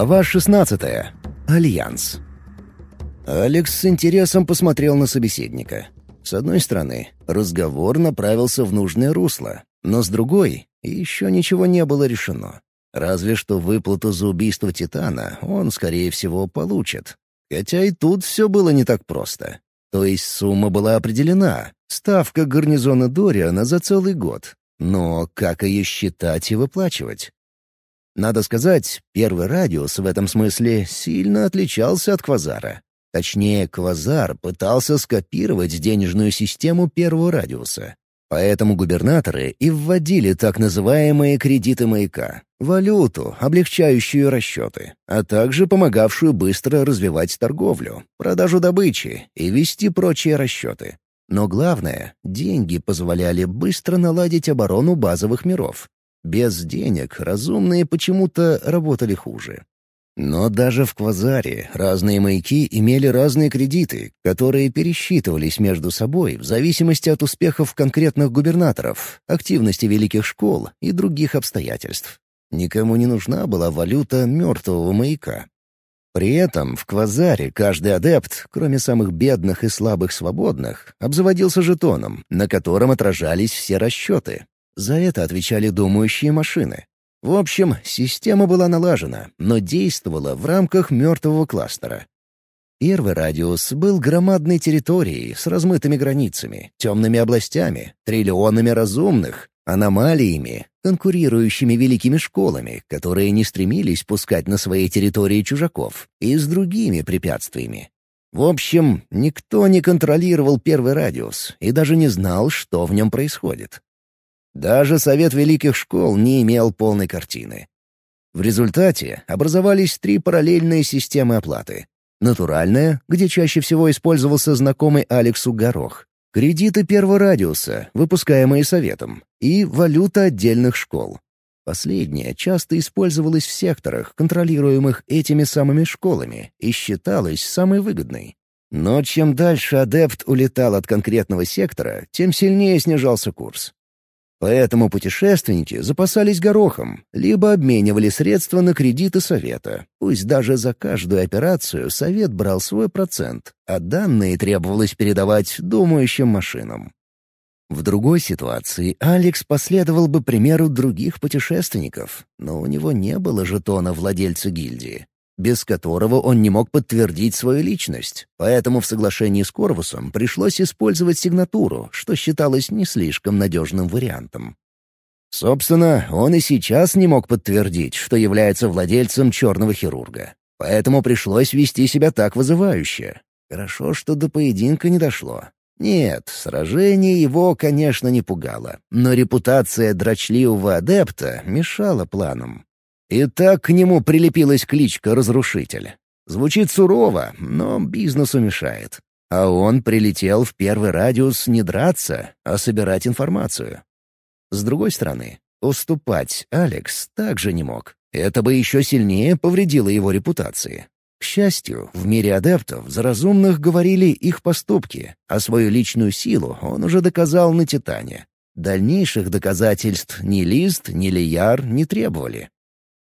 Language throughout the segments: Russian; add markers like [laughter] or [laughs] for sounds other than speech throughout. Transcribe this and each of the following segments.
Глава 16. Альянс. Алекс с интересом посмотрел на собеседника. С одной стороны, разговор направился в нужное русло, но с другой — еще ничего не было решено. Разве что выплату за убийство Титана он, скорее всего, получит. Хотя и тут все было не так просто. То есть сумма была определена, ставка гарнизона Дориана за целый год. Но как ее считать и выплачивать? Надо сказать, первый радиус в этом смысле сильно отличался от квазара. Точнее, квазар пытался скопировать денежную систему первого радиуса. Поэтому губернаторы и вводили так называемые кредиты маяка — валюту, облегчающую расчеты, а также помогавшую быстро развивать торговлю, продажу добычи и вести прочие расчеты. Но главное, деньги позволяли быстро наладить оборону базовых миров. Без денег разумные почему-то работали хуже. Но даже в Квазаре разные маяки имели разные кредиты, которые пересчитывались между собой в зависимости от успехов конкретных губернаторов, активности великих школ и других обстоятельств. Никому не нужна была валюта мертвого маяка. При этом в Квазаре каждый адепт, кроме самых бедных и слабых свободных, обзаводился жетоном, на котором отражались все расчеты. За это отвечали думающие машины. В общем, система была налажена, но действовала в рамках мертвого кластера. Первый радиус был громадной территорией с размытыми границами, темными областями, триллионами разумных, аномалиями, конкурирующими великими школами, которые не стремились пускать на своей территории чужаков, и с другими препятствиями. В общем, никто не контролировал первый радиус и даже не знал, что в нем происходит. Даже Совет Великих Школ не имел полной картины. В результате образовались три параллельные системы оплаты. Натуральная, где чаще всего использовался знакомый Алексу горох, кредиты первого радиуса, выпускаемые Советом, и валюта отдельных школ. Последняя часто использовалась в секторах, контролируемых этими самыми школами, и считалась самой выгодной. Но чем дальше адепт улетал от конкретного сектора, тем сильнее снижался курс. Поэтому путешественники запасались горохом, либо обменивали средства на кредиты совета. Пусть даже за каждую операцию совет брал свой процент, а данные требовалось передавать думающим машинам. В другой ситуации Алекс последовал бы примеру других путешественников, но у него не было жетона владельца гильдии без которого он не мог подтвердить свою личность, поэтому в соглашении с Корвусом пришлось использовать сигнатуру, что считалось не слишком надежным вариантом. Собственно, он и сейчас не мог подтвердить, что является владельцем черного хирурга. Поэтому пришлось вести себя так вызывающе. Хорошо, что до поединка не дошло. Нет, сражение его, конечно, не пугало, но репутация дрочливого адепта мешала планам. И так к нему прилепилась кличка «Разрушитель». Звучит сурово, но бизнесу мешает. А он прилетел в первый радиус не драться, а собирать информацию. С другой стороны, уступать Алекс также не мог. Это бы еще сильнее повредило его репутации. К счастью, в мире адептов за разумных говорили их поступки, а свою личную силу он уже доказал на Титане. Дальнейших доказательств ни Лист, ни Лияр не требовали.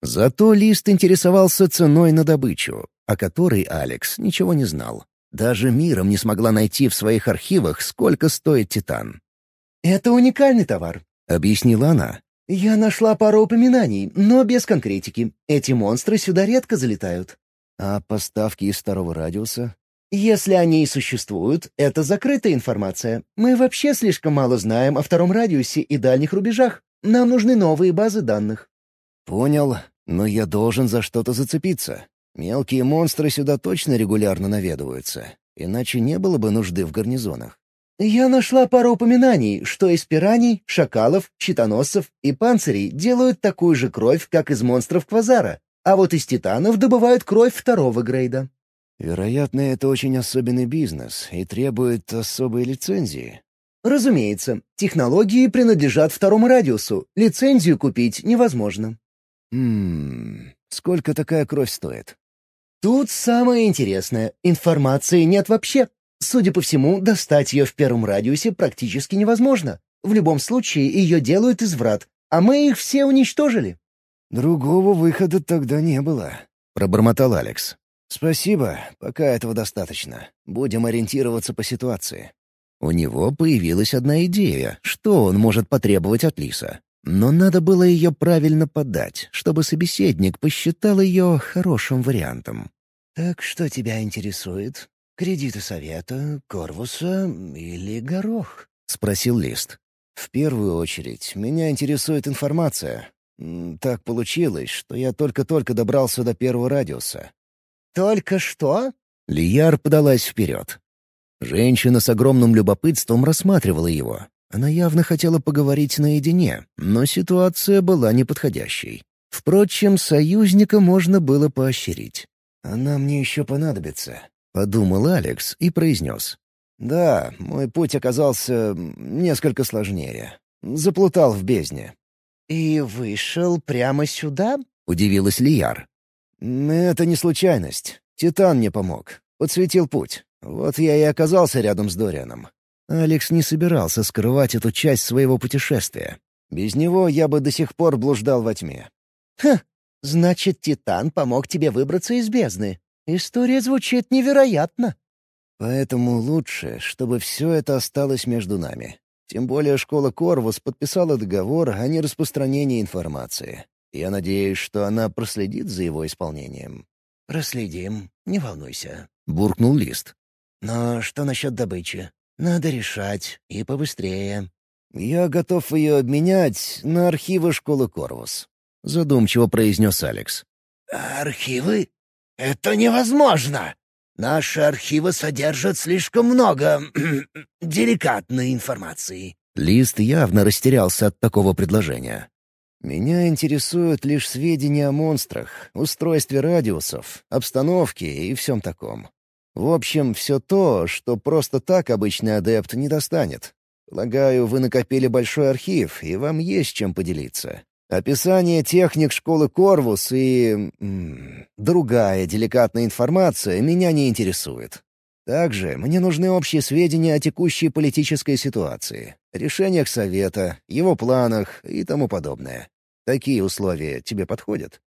Зато Лист интересовался ценой на добычу, о которой Алекс ничего не знал. Даже миром не смогла найти в своих архивах, сколько стоит титан. «Это уникальный товар», — объяснила она. «Я нашла пару упоминаний, но без конкретики. Эти монстры сюда редко залетают». «А поставки из второго радиуса?» «Если они и существуют, это закрытая информация. Мы вообще слишком мало знаем о втором радиусе и дальних рубежах. Нам нужны новые базы данных». «Понял, но я должен за что-то зацепиться. Мелкие монстры сюда точно регулярно наведываются, иначе не было бы нужды в гарнизонах». «Я нашла пару упоминаний, что из пираний, шакалов, щитоносцев и панцирей делают такую же кровь, как из монстров Квазара, а вот из титанов добывают кровь второго грейда». «Вероятно, это очень особенный бизнес и требует особой лицензии». «Разумеется, технологии принадлежат второму радиусу, лицензию купить невозможно». Ммм, сколько такая кровь стоит? Тут самое интересное. Информации нет вообще. Судя по всему, достать ее в первом радиусе практически невозможно. В любом случае, ее делают из врат, а мы их все уничтожили. Другого выхода тогда не было. пробормотал Алекс. «Спасибо, пока этого достаточно. Будем ориентироваться по ситуации». У него появилась одна идея, что он может потребовать от Лиса. Но надо было ее правильно подать, чтобы собеседник посчитал ее хорошим вариантом. «Так что тебя интересует? Кредиты совета, Корвуса или горох?» — спросил Лист. «В первую очередь, меня интересует информация. Так получилось, что я только-только добрался до первого радиуса». «Только что?» Лияр подалась вперед. Женщина с огромным любопытством рассматривала его. Она явно хотела поговорить наедине, но ситуация была неподходящей. Впрочем, союзника можно было поощрить. «Она мне еще понадобится», — подумал Алекс и произнес. «Да, мой путь оказался несколько сложнее. Заплутал в бездне». «И вышел прямо сюда?» — удивилась Лияр. «Это не случайность. Титан мне помог. Подсветил путь. Вот я и оказался рядом с Дорианом. Алекс не собирался скрывать эту часть своего путешествия. Без него я бы до сих пор блуждал во тьме. «Хм, значит, Титан помог тебе выбраться из бездны. История звучит невероятно». Поэтому лучше, чтобы все это осталось между нами. Тем более школа Корвус подписала договор о нераспространении информации. Я надеюсь, что она проследит за его исполнением. «Проследим, не волнуйся», — буркнул Лист. «Но что насчет добычи? Надо решать, и побыстрее». «Я готов ее обменять на архивы школы Корвус», — задумчиво произнес Алекс. «Архивы? Это невозможно! Наши архивы содержат слишком много [clears throat] деликатной информации». Лист явно растерялся от такого предложения. «Меня интересуют лишь сведения о монстрах, устройстве радиусов, обстановке и всем таком. В общем, все то, что просто так обычный адепт не достанет. Полагаю, вы накопили большой архив, и вам есть чем поделиться. Описание техник школы Корвус и... М -м, другая деликатная информация меня не интересует. Также мне нужны общие сведения о текущей политической ситуации, решениях Совета, его планах и тому подобное. Такие условия тебе подходят?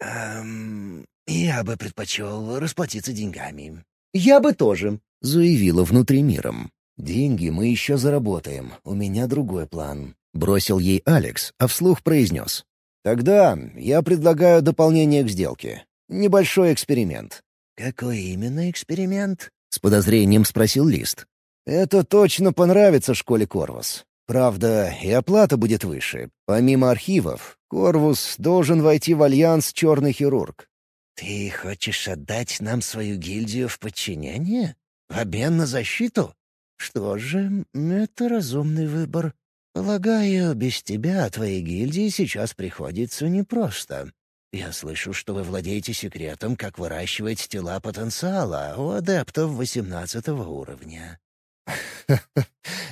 «Эм, я бы предпочел расплатиться деньгами», «Я бы тоже», — заявила внутри миром. «Деньги мы еще заработаем. У меня другой план», — бросил ей Алекс, а вслух произнес. «Тогда я предлагаю дополнение к сделке. Небольшой эксперимент». «Какой именно эксперимент?» — с подозрением спросил Лист. «Это точно понравится школе Корвус. Правда, и оплата будет выше. Помимо архивов, Корвус должен войти в альянс «Черный хирург». «Ты хочешь отдать нам свою гильдию в подчинение? В обмен на защиту? Что же, это разумный выбор. Полагаю, без тебя твоей гильдии сейчас приходится непросто. Я слышу, что вы владеете секретом, как выращивать тела потенциала у адептов восемнадцатого уровня». [laughs]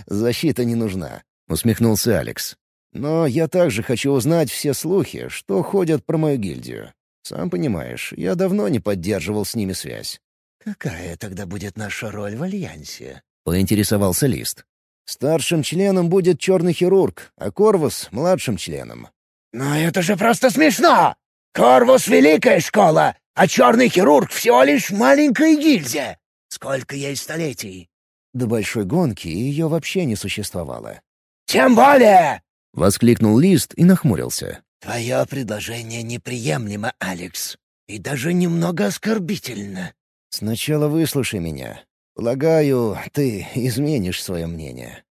«Защита не нужна», — усмехнулся Алекс. «Но я также хочу узнать все слухи, что ходят про мою гильдию. Сам понимаешь, я давно не поддерживал с ними связь. «Какая тогда будет наша роль в Альянсе?» — поинтересовался Лист. «Старшим членом будет черный хирург, а Корвус — младшим членом». «Но это же просто смешно! Корвус — великая школа, а черный хирург — всего лишь маленькая гильдия. Сколько ей столетий?» До большой гонки ее вообще не существовало. «Тем более!» — воскликнул Лист и нахмурился. «Твое предложение неприемлемо, Алекс, и даже немного оскорбительно. Сначала выслушай меня. Полагаю, ты изменишь свое мнение».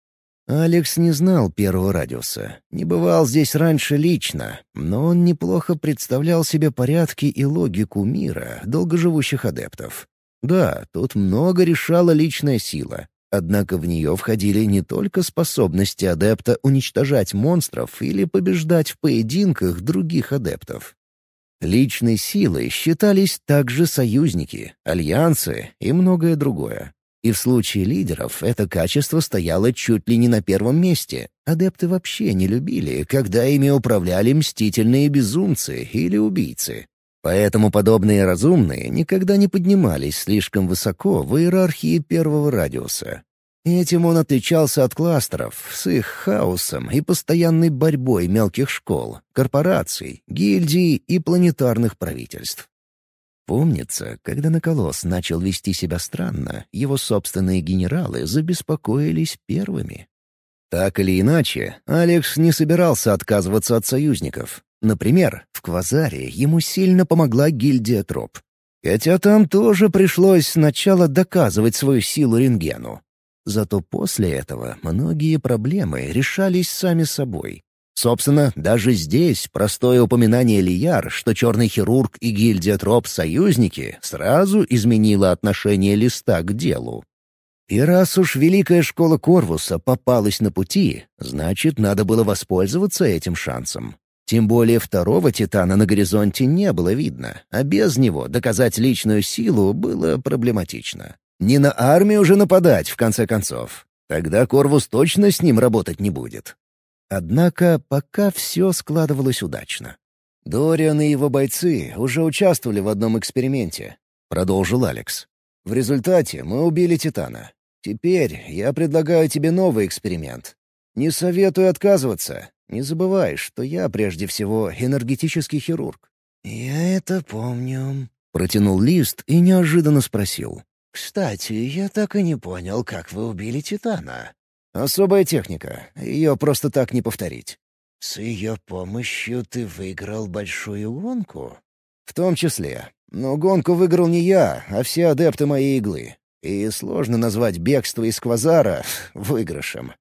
Алекс не знал первого радиуса, не бывал здесь раньше лично, но он неплохо представлял себе порядки и логику мира долгоживущих адептов. Да, тут много решала личная сила, Однако в нее входили не только способности адепта уничтожать монстров или побеждать в поединках других адептов. Личной силой считались также союзники, альянсы и многое другое. И в случае лидеров это качество стояло чуть ли не на первом месте. Адепты вообще не любили, когда ими управляли мстительные безумцы или убийцы. Поэтому подобные разумные никогда не поднимались слишком высоко в иерархии первого радиуса. Этим он отличался от кластеров с их хаосом и постоянной борьбой мелких школ, корпораций, гильдий и планетарных правительств. Помнится, когда Наколос начал вести себя странно, его собственные генералы забеспокоились первыми. Так или иначе, Алекс не собирался отказываться от союзников. Например, в Квазаре ему сильно помогла гильдия Троп. Хотя там тоже пришлось сначала доказывать свою силу рентгену. Зато после этого многие проблемы решались сами собой. Собственно, даже здесь простое упоминание Лияр, что черный хирург и гильдия Троп — союзники, сразу изменило отношение листа к делу. И раз уж Великая Школа Корвуса попалась на пути, значит, надо было воспользоваться этим шансом. Тем более второго Титана на горизонте не было видно, а без него доказать личную силу было проблематично. Не на армию уже нападать, в конце концов. Тогда Корвус точно с ним работать не будет. Однако пока все складывалось удачно. «Дориан и его бойцы уже участвовали в одном эксперименте», — продолжил Алекс. «В результате мы убили Титана. Теперь я предлагаю тебе новый эксперимент. Не советую отказываться. Не забывай, что я прежде всего энергетический хирург». «Я это помню», — протянул лист и неожиданно спросил. «Кстати, я так и не понял, как вы убили Титана. Особая техника. Ее просто так не повторить. С ее помощью ты выиграл большую гонку? В том числе. Но гонку выиграл не я, а все адепты моей иглы. И сложно назвать бегство из Квазара [laughs] выигрышем.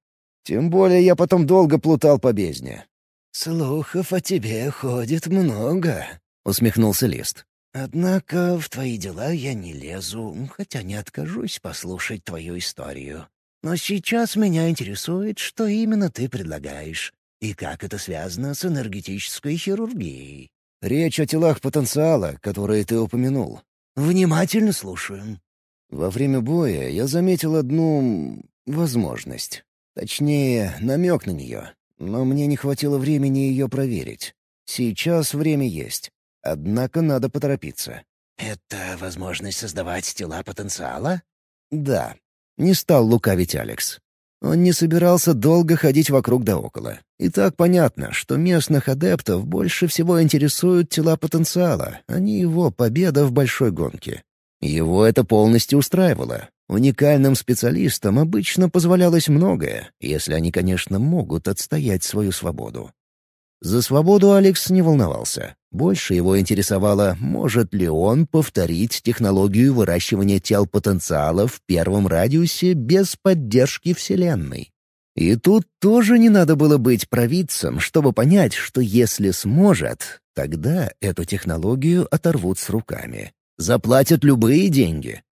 Тем более я потом долго плутал по бездне. «Слухов о тебе ходит много», — усмехнулся Лист. «Однако в твои дела я не лезу, хотя не откажусь послушать твою историю. Но сейчас меня интересует, что именно ты предлагаешь и как это связано с энергетической хирургией. Речь о телах потенциала, которые ты упомянул. Внимательно слушаю. Во время боя я заметил одну... возможность. Точнее, намек на нее. Но мне не хватило времени ее проверить. Сейчас время есть. Однако надо поторопиться. «Это возможность создавать тела потенциала?» «Да. Не стал лукавить Алекс. Он не собирался долго ходить вокруг да около. И так понятно, что местных адептов больше всего интересуют тела потенциала, а не его победа в большой гонке. Его это полностью устраивало. Уникальным специалистам обычно позволялось многое, если они, конечно, могут отстоять свою свободу. За свободу Алекс не волновался. Больше его интересовало, может ли он повторить технологию выращивания тел потенциала в первом радиусе без поддержки Вселенной. И тут тоже не надо было быть провидцем, чтобы понять, что если сможет, тогда эту технологию оторвут с руками. Заплатят любые деньги.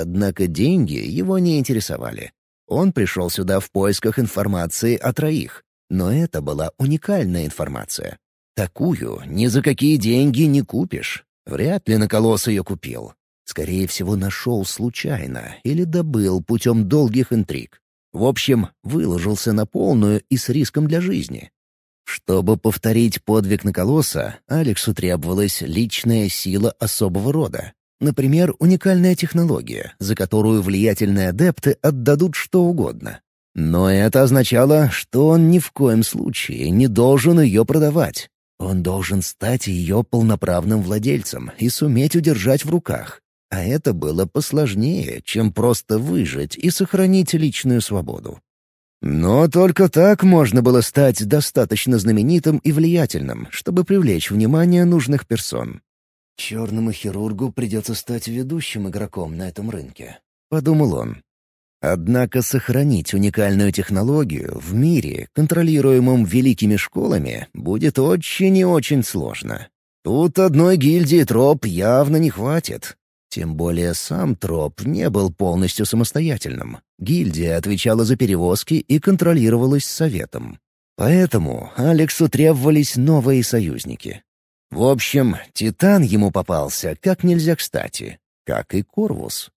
Однако деньги его не интересовали. Он пришел сюда в поисках информации о троих, но это была уникальная информация. Такую ни за какие деньги не купишь. Вряд ли Наколос ее купил. Скорее всего, нашел случайно или добыл путем долгих интриг. В общем, выложился на полную и с риском для жизни. Чтобы повторить подвиг Наколоса, Алексу требовалась личная сила особого рода. Например, уникальная технология, за которую влиятельные адепты отдадут что угодно. Но это означало, что он ни в коем случае не должен ее продавать. Он должен стать ее полноправным владельцем и суметь удержать в руках. А это было посложнее, чем просто выжить и сохранить личную свободу. Но только так можно было стать достаточно знаменитым и влиятельным, чтобы привлечь внимание нужных персон. «Черному хирургу придется стать ведущим игроком на этом рынке», — подумал он. Однако сохранить уникальную технологию в мире, контролируемом великими школами, будет очень и очень сложно. Тут одной гильдии троп явно не хватит. Тем более сам троп не был полностью самостоятельным. Гильдия отвечала за перевозки и контролировалась советом. Поэтому Алексу требовались новые союзники. В общем, Титан ему попался как нельзя кстати, как и Корвус.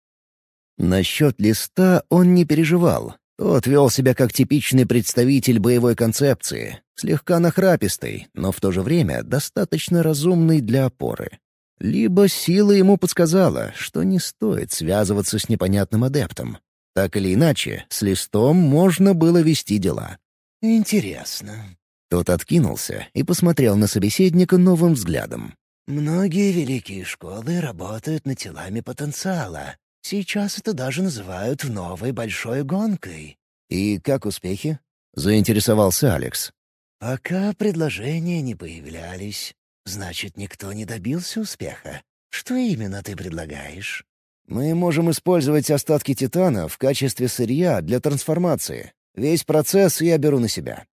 Насчет листа он не переживал. Тот вел себя как типичный представитель боевой концепции, слегка нахрапистый, но в то же время достаточно разумный для опоры. Либо сила ему подсказала, что не стоит связываться с непонятным адептом. Так или иначе, с листом можно было вести дела. «Интересно». Тот откинулся и посмотрел на собеседника новым взглядом. Многие великие школы работают над телами потенциала. Сейчас это даже называют новой большой гонкой. И как успехи? Заинтересовался Алекс. Пока предложения не появлялись, значит, никто не добился успеха. Что именно ты предлагаешь? Мы можем использовать остатки титана в качестве сырья для трансформации. Весь процесс я беру на себя.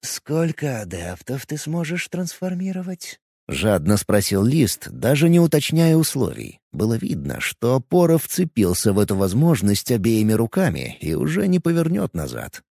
«Сколько адептов ты сможешь трансформировать?» — жадно спросил Лист, даже не уточняя условий. Было видно, что опора вцепился в эту возможность обеими руками и уже не повернет назад.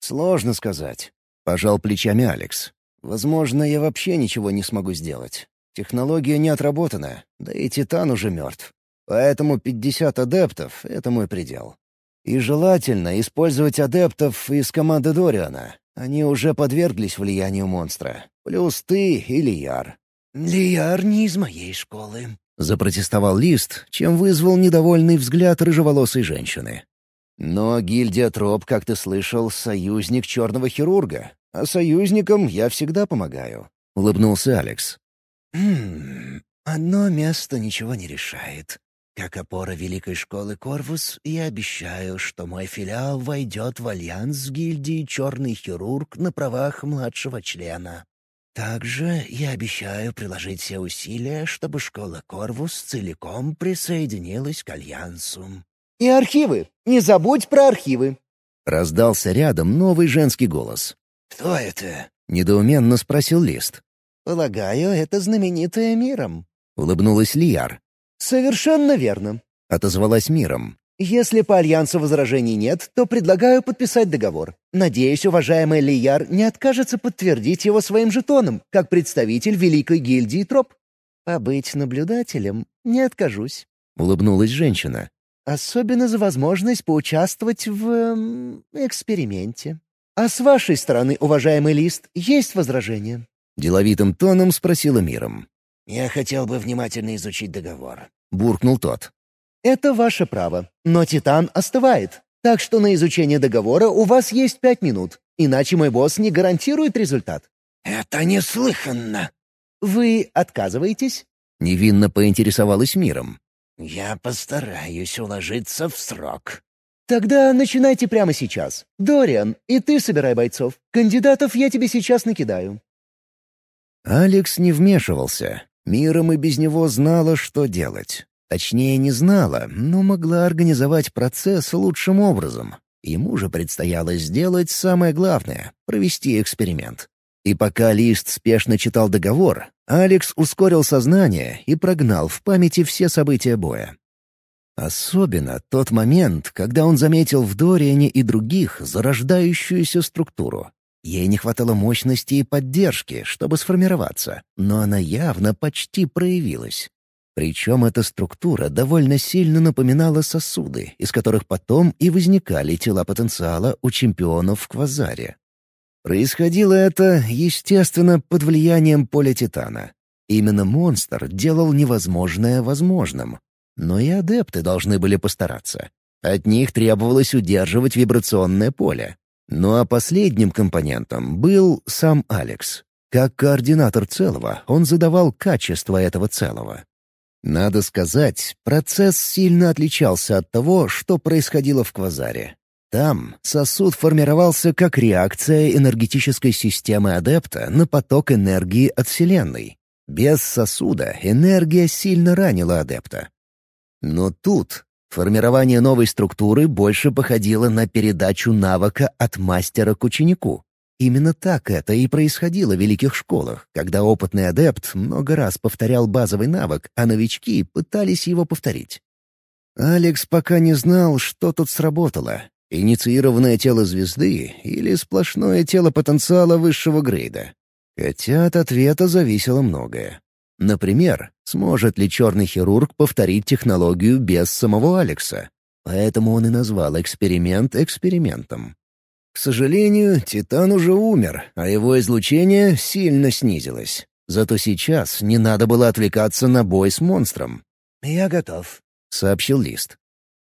«Сложно сказать», — пожал плечами Алекс. «Возможно, я вообще ничего не смогу сделать. Технология не отработана, да и Титан уже мертв. Поэтому 50 адептов — это мой предел. И желательно использовать адептов из команды Дориана. Они уже подверглись влиянию монстра. Плюс ты и Лияр. «Лияр не из моей школы», — запротестовал Лист, чем вызвал недовольный взгляд рыжеволосой женщины. «Но гильдия Троп, как ты слышал, союзник черного хирурга. А союзникам я всегда помогаю», — улыбнулся Алекс. «Хм, одно место ничего не решает. Как опора Великой Школы Корвус, я обещаю, что мой филиал войдет в альянс с гильдией «Черный хирург» на правах младшего члена. Также я обещаю приложить все усилия, чтобы школа Корвус целиком присоединилась к альянсу. «И архивы! Не забудь про архивы!» Раздался рядом новый женский голос. «Кто это?» — недоуменно спросил Лист. «Полагаю, это знаменитая миром», — улыбнулась Лияр. «Совершенно верно», — отозвалась миром. «Если по Альянсу возражений нет, то предлагаю подписать договор. Надеюсь, уважаемый Лияр не откажется подтвердить его своим жетоном, как представитель Великой гильдии Троп. Побыть наблюдателем не откажусь», — улыбнулась женщина. «Особенно за возможность поучаствовать в... Эм, эксперименте». «А с вашей стороны, уважаемый Лист, есть возражения?» Деловитым тоном спросила миром. «Я хотел бы внимательно изучить договор», — буркнул тот. «Это ваше право, но Титан остывает, так что на изучение договора у вас есть пять минут, иначе мой босс не гарантирует результат». «Это неслыханно!» «Вы отказываетесь?» — невинно поинтересовалась миром. «Я постараюсь уложиться в срок». «Тогда начинайте прямо сейчас. Дориан, и ты собирай бойцов. Кандидатов я тебе сейчас накидаю». Алекс не вмешивался. Миром и без него знала, что делать. Точнее, не знала, но могла организовать процесс лучшим образом. Ему же предстояло сделать самое главное — провести эксперимент. И пока Лист спешно читал договор, Алекс ускорил сознание и прогнал в памяти все события боя. Особенно тот момент, когда он заметил в Дориане и других зарождающуюся структуру. Ей не хватало мощности и поддержки, чтобы сформироваться, но она явно почти проявилась. Причем эта структура довольно сильно напоминала сосуды, из которых потом и возникали тела потенциала у чемпионов в Квазаре. Происходило это, естественно, под влиянием поля Титана. Именно монстр делал невозможное возможным. Но и адепты должны были постараться. От них требовалось удерживать вибрационное поле, ну а последним компонентом был сам Алекс. Как координатор целого, он задавал качество этого целого. Надо сказать, процесс сильно отличался от того, что происходило в Квазаре. Там сосуд формировался как реакция энергетической системы адепта на поток энергии от Вселенной. Без сосуда энергия сильно ранила адепта. Но тут Формирование новой структуры больше походило на передачу навыка от мастера к ученику. Именно так это и происходило в великих школах, когда опытный адепт много раз повторял базовый навык, а новички пытались его повторить. Алекс пока не знал, что тут сработало — инициированное тело звезды или сплошное тело потенциала высшего грейда. Хотя от ответа зависело многое. Например, сможет ли черный хирург повторить технологию без самого Алекса? Поэтому он и назвал эксперимент экспериментом. К сожалению, Титан уже умер, а его излучение сильно снизилось. Зато сейчас не надо было отвлекаться на бой с монстром. «Я готов», — сообщил Лист.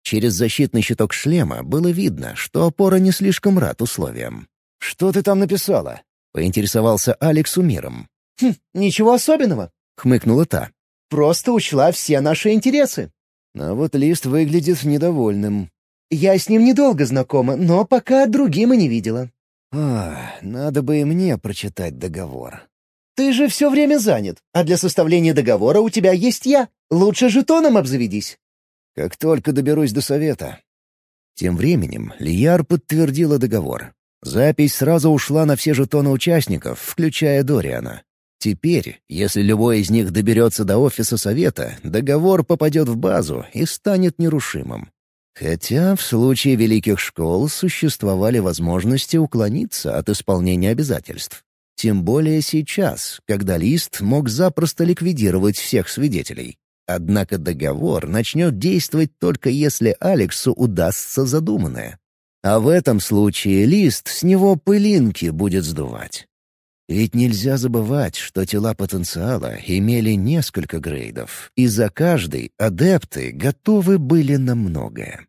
Через защитный щиток шлема было видно, что опора не слишком рад условиям. «Что ты там написала?» — поинтересовался Алекс умиром. «Хм, ничего особенного. — хмыкнула та. «Просто учла все наши интересы». А вот Лист выглядит недовольным. «Я с ним недолго знакома, но пока другим и не видела». «А, надо бы и мне прочитать договор». «Ты же все время занят, а для составления договора у тебя есть я. Лучше жетоном обзаведись». «Как только доберусь до совета». Тем временем Лияр подтвердила договор. Запись сразу ушла на все жетоны участников, включая Дориана. Теперь, если любой из них доберется до офиса совета, договор попадет в базу и станет нерушимым. Хотя в случае великих школ существовали возможности уклониться от исполнения обязательств. Тем более сейчас, когда Лист мог запросто ликвидировать всех свидетелей. Однако договор начнет действовать только если Алексу удастся задуманное. А в этом случае Лист с него пылинки будет сдувать. Ведь нельзя забывать, что тела потенциала имели несколько грейдов, и за каждый адепты готовы были на многое.